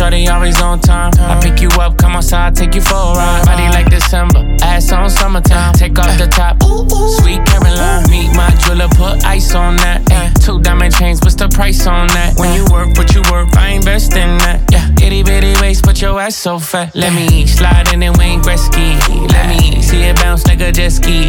Shorty always on time. I pick you up, come outside, take you for a ride. Body like December, ass on summertime. Take off the top, sweet Caroline. Meet my jeweler, put ice on that. Two diamond chains, what's the price on that? When you work, what you work, I invest in that. Yeah, itty bitty waist, but your ass so fat. Let me slide in and Wayne Gretzky. Let me see it bounce like a jet ski.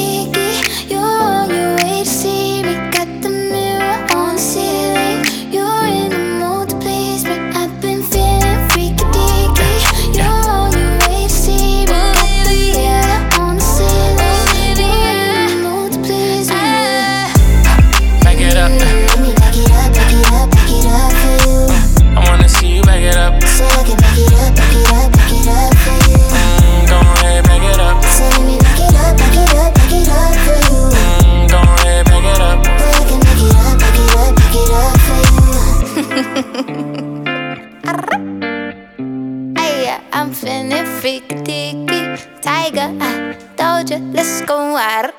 tiger, I told you, let's go wild.